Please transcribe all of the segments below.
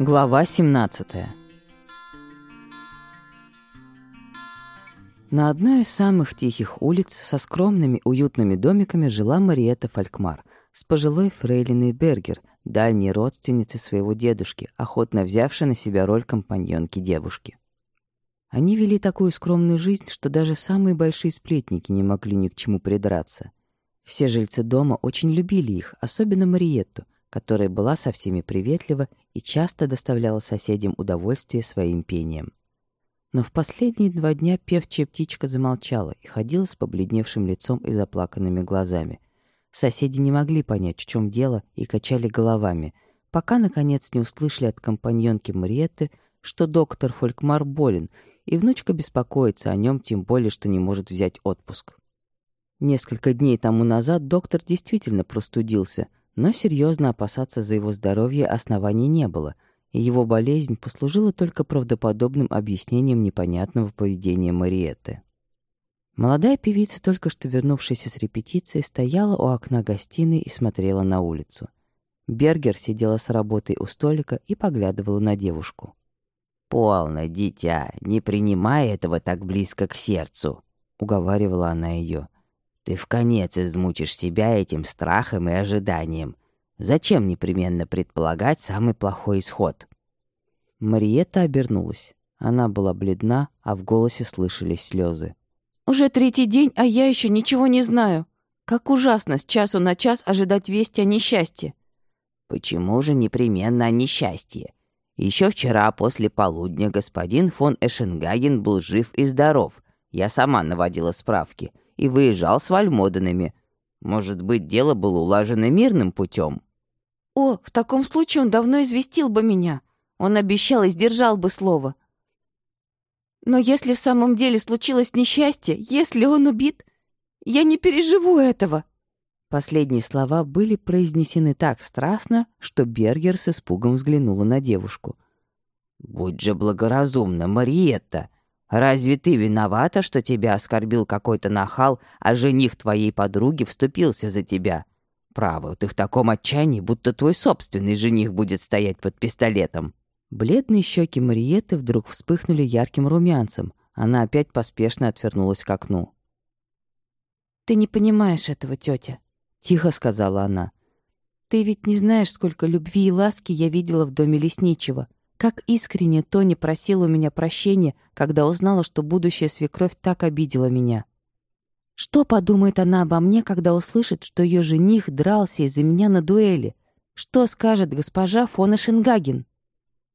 Глава 17 На одной из самых тихих улиц со скромными уютными домиками жила Мариетта Фалькмар с пожилой фрейлиной Бергер, дальней родственницей своего дедушки, охотно взявшей на себя роль компаньонки девушки. Они вели такую скромную жизнь, что даже самые большие сплетники не могли ни к чему придраться. Все жильцы дома очень любили их, особенно Мариетту, которая была со всеми приветлива и часто доставляла соседям удовольствие своим пением. Но в последние два дня певчая птичка замолчала и ходила с побледневшим лицом и заплаканными глазами. Соседи не могли понять, в чем дело, и качали головами, пока, наконец, не услышали от компаньонки Мариетты, что доктор Фолькмар болен, и внучка беспокоится о нем, тем более, что не может взять отпуск. Несколько дней тому назад доктор действительно простудился — но серьезно опасаться за его здоровье оснований не было, и его болезнь послужила только правдоподобным объяснением непонятного поведения Мариетты. Молодая певица, только что вернувшаяся с репетиции, стояла у окна гостиной и смотрела на улицу. Бергер сидела с работой у столика и поглядывала на девушку. «Полно, дитя, не принимай этого так близко к сердцу», — уговаривала она ее. Ты в конец измучишь себя этим страхом и ожиданием. Зачем непременно предполагать самый плохой исход? Мариетта обернулась. Она была бледна, а в голосе слышались слезы. «Уже третий день, а я еще ничего не знаю. Как ужасно с часу на час ожидать вести о несчастье». «Почему же непременно о несчастье? Еще вчера после полудня господин фон Эшенгаген был жив и здоров. Я сама наводила справки и выезжал с Вальмоденами. Может быть, дело было улажено мирным путем. «О, в таком случае он давно известил бы меня. Он обещал и сдержал бы слово. Но если в самом деле случилось несчастье, если он убит, я не переживу этого». Последние слова были произнесены так страстно, что Бергер с испугом взглянула на девушку. «Будь же благоразумна, Мариетта!» Разве ты виновата, что тебя оскорбил какой-то нахал, а жених твоей подруги вступился за тебя? Право, ты в таком отчаянии, будто твой собственный жених будет стоять под пистолетом». Бледные щеки Мариетты вдруг вспыхнули ярким румянцем. Она опять поспешно отвернулась к окну. «Ты не понимаешь этого, тетя», — тихо сказала она. «Ты ведь не знаешь, сколько любви и ласки я видела в доме лесничего. Как искренне Тони просила у меня прощения, когда узнала, что будущая свекровь так обидела меня. Что подумает она обо мне, когда услышит, что ее жених дрался из-за меня на дуэли? Что скажет госпожа фон Эшенгаген?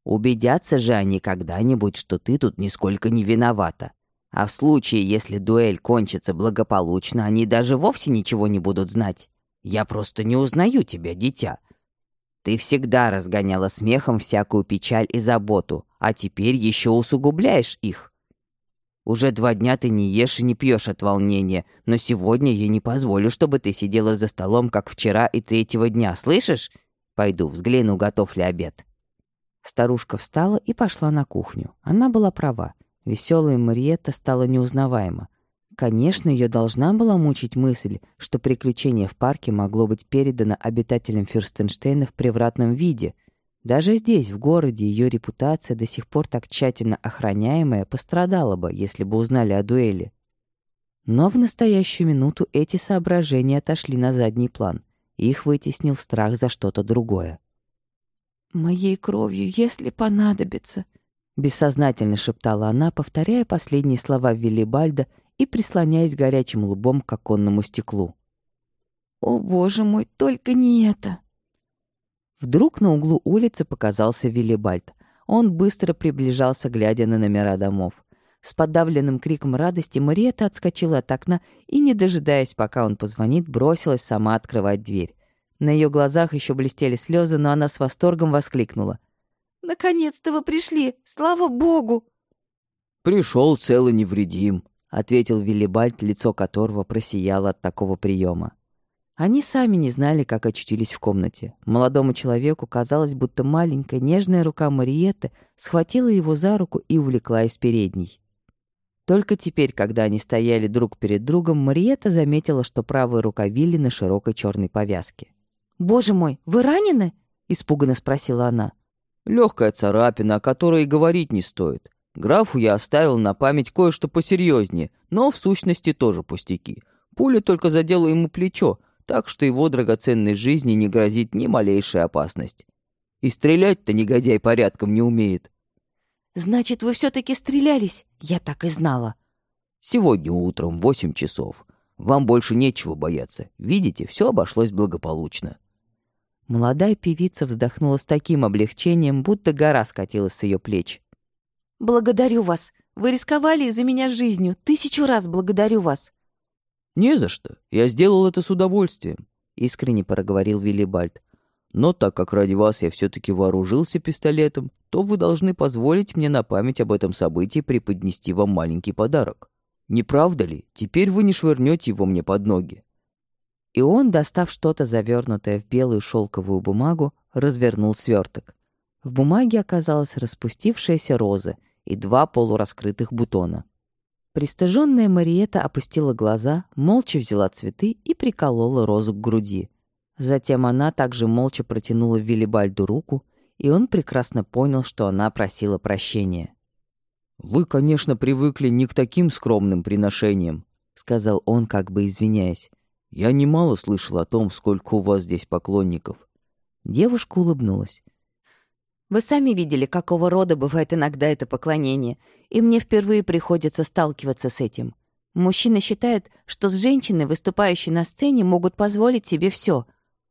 Убедятся же они когда-нибудь, что ты тут нисколько не виновата. А в случае, если дуэль кончится благополучно, они даже вовсе ничего не будут знать. Я просто не узнаю тебя, дитя. Ты всегда разгоняла смехом всякую печаль и заботу, а теперь еще усугубляешь их. Уже два дня ты не ешь и не пьешь от волнения, но сегодня я не позволю, чтобы ты сидела за столом, как вчера и третьего дня, слышишь? Пойду взгляну, готов ли обед». Старушка встала и пошла на кухню. Она была права. Веселая Мариетта стала неузнаваема. Конечно, ее должна была мучить мысль, что приключение в парке могло быть передано обитателям Фюрстенштейна в превратном виде. Даже здесь, в городе, ее репутация, до сих пор так тщательно охраняемая, пострадала бы, если бы узнали о дуэли. Но в настоящую минуту эти соображения отошли на задний план. Их вытеснил страх за что-то другое. «Моей кровью, если понадобится», — бессознательно шептала она, повторяя последние слова Виллибальда и прислоняясь горячим лбом к оконному стеклу. «О, боже мой, только не это!» Вдруг на углу улицы показался Виллибальд. Он быстро приближался, глядя на номера домов. С подавленным криком радости Мариетта отскочила от окна и, не дожидаясь, пока он позвонит, бросилась сама открывать дверь. На ее глазах еще блестели слезы, но она с восторгом воскликнула. «Наконец-то вы пришли! Слава богу!» «Пришел целый невредим», ответил Виллибальд, лицо которого просияло от такого приема. Они сами не знали, как очутились в комнате. Молодому человеку казалось, будто маленькая нежная рука Мариетты схватила его за руку и увлекла из передней. Только теперь, когда они стояли друг перед другом, Мариетта заметила, что правая рука Вилли на широкой черной повязке. «Боже мой, вы ранены?» — испуганно спросила она. Легкая царапина, о которой и говорить не стоит. Графу я оставил на память кое-что посерьезнее, но в сущности тоже пустяки. Пуля только задела ему плечо, так что его драгоценной жизни не грозит ни малейшая опасность. И стрелять-то негодяй порядком не умеет. «Значит, вы все-таки стрелялись? Я так и знала». «Сегодня утром, восемь часов. Вам больше нечего бояться. Видите, все обошлось благополучно». Молодая певица вздохнула с таким облегчением, будто гора скатилась с ее плеч. «Благодарю вас. Вы рисковали из-за меня жизнью. Тысячу раз благодарю вас». «Не за что. Я сделал это с удовольствием», — искренне проговорил Виллибальд. «Но так как ради вас я все-таки вооружился пистолетом, то вы должны позволить мне на память об этом событии преподнести вам маленький подарок. Не правда ли? Теперь вы не швырнете его мне под ноги». И он, достав что-то завернутое в белую шелковую бумагу, развернул сверток. В бумаге оказалась распустившаяся роза и два полураскрытых бутона. Пристыженная Мариета опустила глаза, молча взяла цветы и приколола розу к груди. Затем она также молча протянула Виллибальду руку, и он прекрасно понял, что она просила прощения. «Вы, конечно, привыкли не к таким скромным приношениям», — сказал он, как бы извиняясь. Я немало слышал о том, сколько у вас здесь поклонников. Девушка улыбнулась. Вы сами видели, какого рода бывает иногда это поклонение, и мне впервые приходится сталкиваться с этим. Мужчины считают, что с женщиной, выступающей на сцене, могут позволить себе все.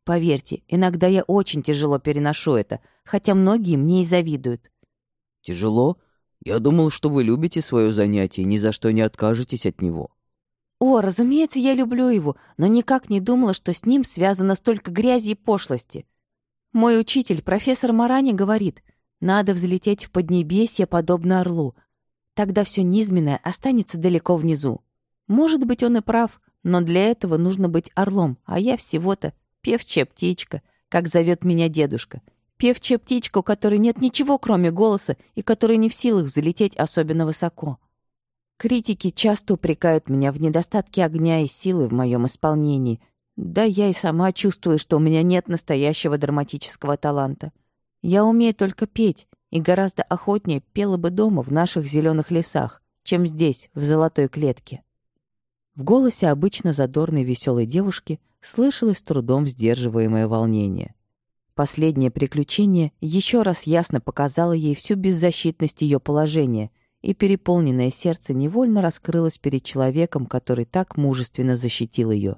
Поверьте, иногда я очень тяжело переношу это, хотя многие мне и завидуют. Тяжело? Я думал, что вы любите свое занятие и ни за что не откажетесь от него. О, разумеется, я люблю его, но никак не думала, что с ним связано столько грязи и пошлости. Мой учитель, профессор Марани, говорит, надо взлететь в Поднебесье, подобно орлу. Тогда все низменное останется далеко внизу. Может быть, он и прав, но для этого нужно быть орлом, а я всего-то певчая птичка, как зовет меня дедушка. Певчая птичка, у которой нет ничего, кроме голоса, и которая не в силах взлететь особенно высоко. Критики часто упрекают меня в недостатке огня и силы в моем исполнении. Да я и сама чувствую, что у меня нет настоящего драматического таланта. Я умею только петь, и гораздо охотнее пела бы дома в наших зеленых лесах, чем здесь, в золотой клетке. В голосе обычно задорной веселой девушки слышалось трудом сдерживаемое волнение. Последнее приключение еще раз ясно показало ей всю беззащитность ее положения — и переполненное сердце невольно раскрылось перед человеком, который так мужественно защитил ее.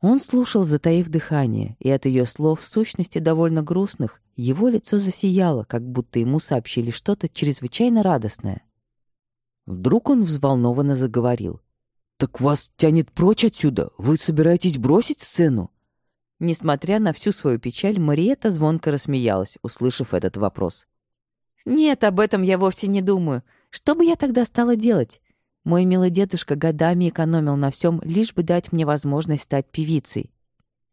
Он слушал, затаив дыхание, и от ее слов, в сущности довольно грустных, его лицо засияло, как будто ему сообщили что-то чрезвычайно радостное. Вдруг он взволнованно заговорил. «Так вас тянет прочь отсюда? Вы собираетесь бросить сцену?» Несмотря на всю свою печаль, Мариетта звонко рассмеялась, услышав этот вопрос. «Нет, об этом я вовсе не думаю. Что бы я тогда стала делать? Мой милый дедушка годами экономил на всем, лишь бы дать мне возможность стать певицей.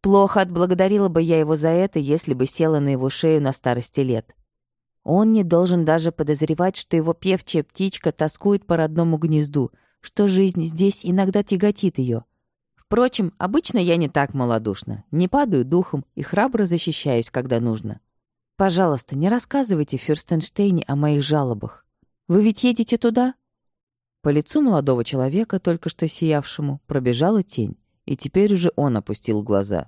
Плохо отблагодарила бы я его за это, если бы села на его шею на старости лет. Он не должен даже подозревать, что его певчая птичка тоскует по родному гнезду, что жизнь здесь иногда тяготит ее. Впрочем, обычно я не так малодушна, не падаю духом и храбро защищаюсь, когда нужно. Пожалуйста, не рассказывайте Фюрстенштейне о моих жалобах. Вы ведь едете туда?» По лицу молодого человека, только что сиявшему, пробежала тень, и теперь уже он опустил глаза.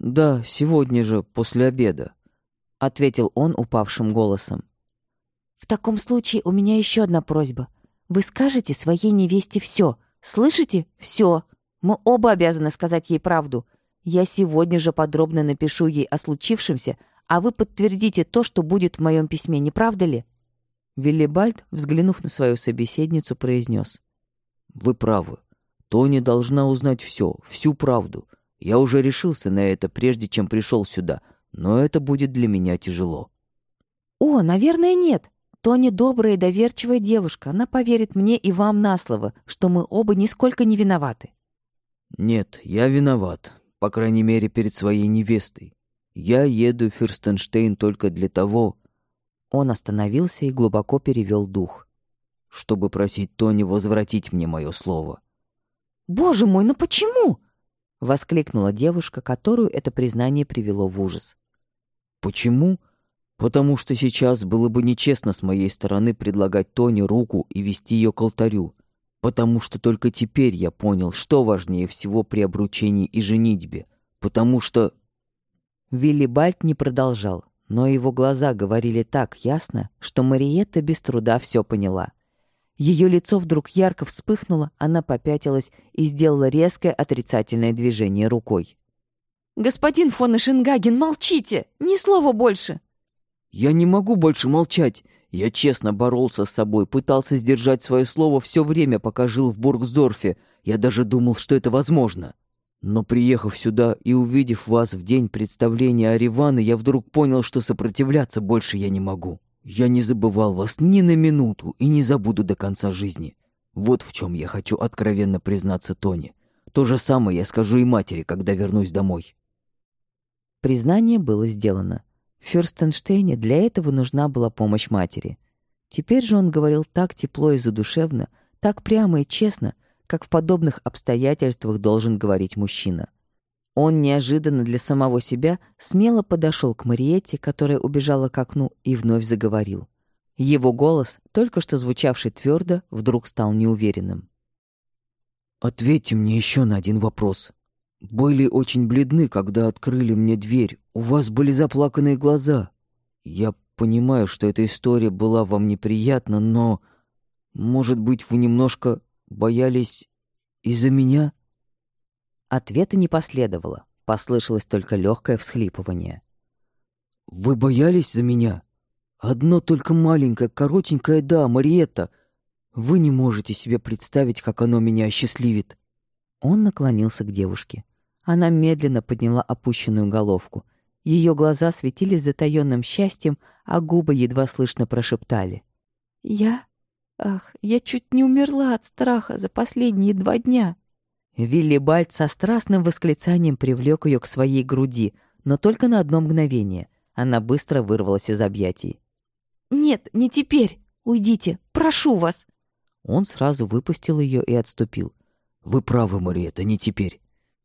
«Да, сегодня же, после обеда», — ответил он упавшим голосом. «В таком случае у меня еще одна просьба. Вы скажете своей невесте все, слышите? Все. Мы оба обязаны сказать ей правду. Я сегодня же подробно напишу ей о случившемся, а вы подтвердите то, что будет в моем письме, не правда ли?» Виллибальд, взглянув на свою собеседницу, произнес: «Вы правы. Тони должна узнать все, всю правду. Я уже решился на это, прежде чем пришел сюда, но это будет для меня тяжело». «О, наверное, нет. Тони добрая и доверчивая девушка. Она поверит мне и вам на слово, что мы оба нисколько не виноваты». «Нет, я виноват, по крайней мере, перед своей невестой. Я еду в Фюрстенштейн только для того, он остановился и глубоко перевел дух. «Чтобы просить Тони возвратить мне мое слово». «Боже мой, ну почему?» — воскликнула девушка, которую это признание привело в ужас. «Почему? Потому что сейчас было бы нечестно с моей стороны предлагать Тони руку и вести ее к алтарю. Потому что только теперь я понял, что важнее всего при обручении и женитьбе. Потому что... Вилли Бальт не продолжал, но его глаза говорили так ясно, что Мариетта без труда все поняла. Ее лицо вдруг ярко вспыхнуло, она попятилась и сделала резкое отрицательное движение рукой. «Господин фон Эшенгаген, молчите! Ни слова больше!» «Я не могу больше молчать. Я честно боролся с собой, пытался сдержать свое слово все время, пока жил в Бургсдорфе. Я даже думал, что это возможно. Но приехав сюда и увидев вас в день представления Ариваны, я вдруг понял, что сопротивляться больше я не могу. Я не забывал вас ни на минуту и не забуду до конца жизни. Вот в чем я хочу откровенно признаться Тони. То же самое я скажу и матери, когда вернусь домой. Признание было сделано. В Фюрстенштейне для этого нужна была помощь матери. Теперь же он говорил так тепло и задушевно, так прямо и честно, как в подобных обстоятельствах должен говорить мужчина. Он неожиданно для самого себя смело подошел к Мариетте, которая убежала к окну, и вновь заговорил. Его голос, только что звучавший твердо, вдруг стал неуверенным. «Ответьте мне еще на один вопрос. Были очень бледны, когда открыли мне дверь. У вас были заплаканные глаза. Я понимаю, что эта история была вам неприятна, но, может быть, вы немножко боялись из-за меня? Ответа не последовало. Послышалось только легкое всхлипывание. Вы боялись за меня? Одно только маленькое, коротенькое «да», Мариетта. Вы не можете себе представить, как оно меня осчастливит. Он наклонился к девушке. Она медленно подняла опущенную головку. Ее глаза светились затаённым счастьем, а губы едва слышно прошептали. «Я? Ах, я чуть не умерла от страха за последние два дня!» Вилли Бальд со страстным восклицанием привлек ее к своей груди, но только на одно мгновение. Она быстро вырвалась из объятий. «Нет, не теперь! Уйдите! Прошу вас!» Он сразу выпустил ее и отступил. «Вы правы, Мариетта, не теперь.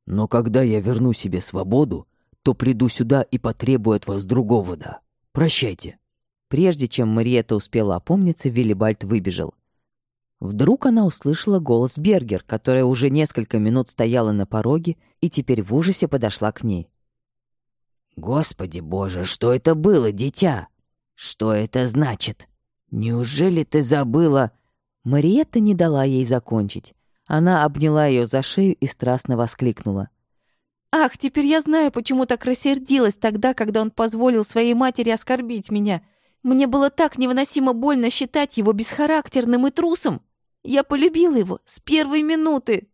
Но когда я верну себе свободу, то приду сюда и потребую от вас другого «да». Прощайте». Прежде чем Мариетта успела опомниться, Виллибальд выбежал. Вдруг она услышала голос Бергер, которая уже несколько минут стояла на пороге и теперь в ужасе подошла к ней. «Господи боже, что это было, дитя? Что это значит? Неужели ты забыла...» Мариетта не дала ей закончить. Она обняла ее за шею и страстно воскликнула. «Ах, теперь я знаю, почему так рассердилась тогда, когда он позволил своей матери оскорбить меня. Мне было так невыносимо больно считать его бесхарактерным и трусом. Я полюбила его с первой минуты».